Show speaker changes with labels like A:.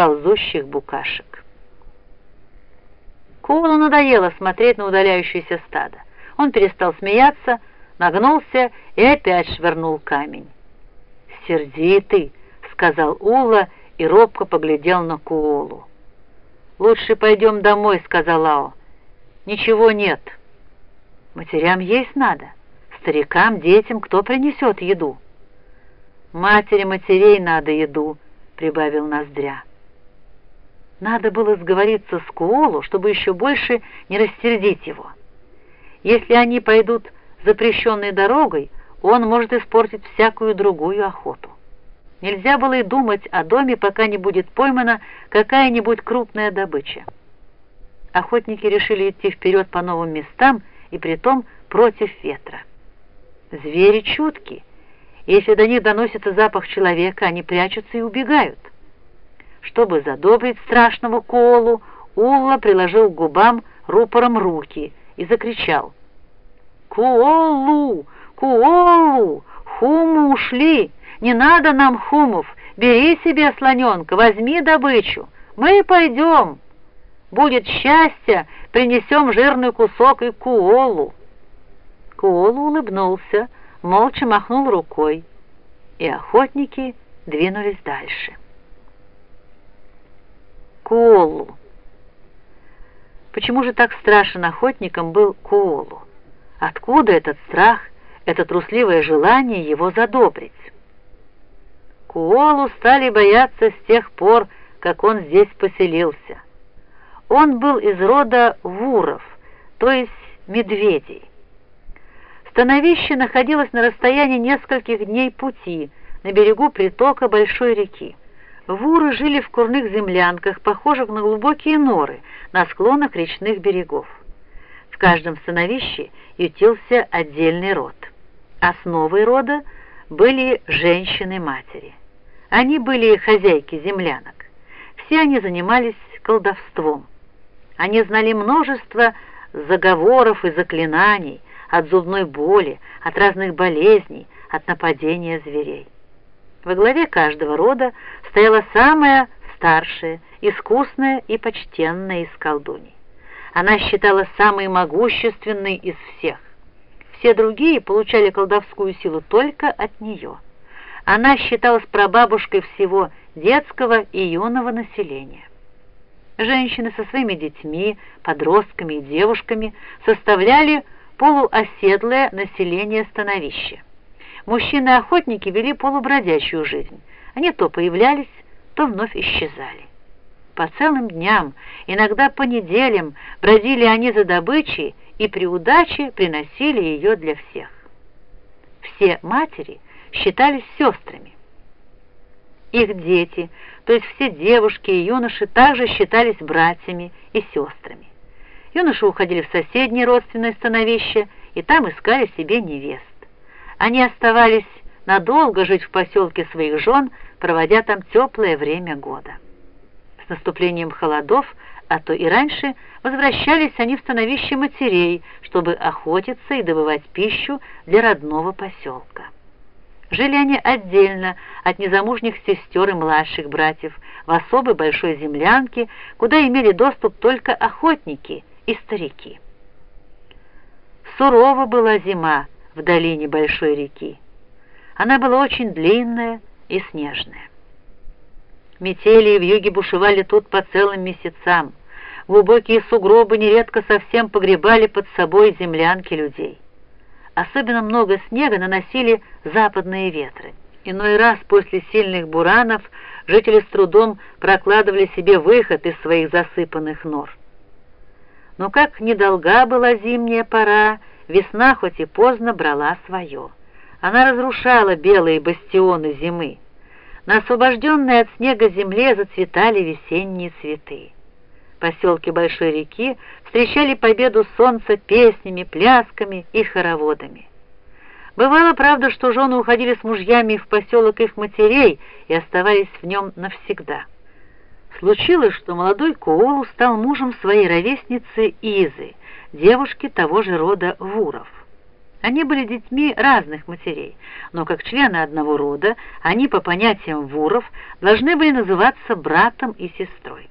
A: ползущих букашек. Коулу надоело смотреть на удаляющееся стадо. Он перестал смеяться, нагнулся и опять швырнул камень. «Сердитый», — сказал Ула и робко поглядел на Куолу. «Лучше пойдем домой», — сказал Лао. «Ничего нет. Матерям есть надо. Старикам, детям кто принесет еду?» «Матери матерей надо еду», — прибавил Ноздря. Надо было сговориться с Куолу, чтобы еще больше не растердить его. Если они пойдут запрещенной дорогой, он может испортить всякую другую охоту. Нельзя было и думать о доме, пока не будет поймана какая-нибудь крупная добыча. Охотники решили идти вперед по новым местам и притом против ветра. Звери чутки. Если до них доносится запах человека, они прячутся и убегают. Чтобы задобрить страшного Колу, Улла приложил к губам рупором руки и закричал. «Куолу! Куолу! Хуму ушли! Не надо нам хумов! Бери себе слоненка, возьми добычу! Мы пойдем! Будет счастье, принесем жирный кусок и Куолу!» Куолу улыбнулся, молча махнул рукой, и охотники двинулись дальше. Куолу. Почему же так страшен охотникам был Куолу? Откуда этот страх, это трусливое желание его задобрить? Куолу стали бояться с тех пор, как он здесь поселился. Он был из рода вуров, то есть медведей. Становище находилось на расстоянии нескольких дней пути на берегу притока большой реки. Вуры жили в курных землянках, похожих на глубокие норы на склонах речных берегов. В каждом становище ютился отдельный род. Основой рода были женщины-матери. Они были хозяйки землянок. Все они занимались колдовством. Они знали множество заговоров и заклинаний от зубной боли, от разных болезней, от нападения зверей. Во главе каждого рода стояла самая старшая, искусная и почтенная из колдуней. Она считалась самой могущественной из всех. Все другие получали колдовскую силу только от нее. Она считалась прабабушкой всего детского и юного населения. Женщины со своими детьми, подростками и девушками составляли полуоседлое население становища. Мужчины-охотники вели полубродячую жизнь. Они то появлялись, то вновь исчезали. По целым дням, иногда по неделям, бродили они за добычей и при удаче приносили ее для всех. Все матери считались сестрами. Их дети, то есть все девушки и юноши, также считались братьями и сестрами. Юноши уходили в соседние родственные становища и там искали себе невест. Они оставались надолго жить в поселке своих жен, проводя там теплое время года. С наступлением холодов, а то и раньше, возвращались они в становище матерей, чтобы охотиться и добывать пищу для родного поселка. Жили они отдельно от незамужних сестер и младших братьев в особой большой землянке, куда имели доступ только охотники и старики. Сурова была зима, в долине большой реки. Она была очень длинная и снежная. Метели в юге бушевали тут по целым месяцам. Глубокие сугробы нередко совсем погребали под собой землянки людей. Особенно много снега наносили западные ветры. Иной раз после сильных буранов жители с трудом прокладывали себе выход из своих засыпанных нор. Но как недолга была зимняя пора, Весна хоть и поздно брала свое. Она разрушала белые бастионы зимы. На освобожденной от снега земле зацветали весенние цветы. Поселки Большой реки встречали победу солнца песнями, плясками и хороводами. Бывало, правда, что жены уходили с мужьями в поселок их матерей и оставались в нем навсегда. Случилось, что молодой Коолу стал мужем своей ровесницы Изы, девушки того же рода Вуров. Они были детьми разных матерей, но как члены одного рода они по понятиям Вуров должны были называться братом и сестрой.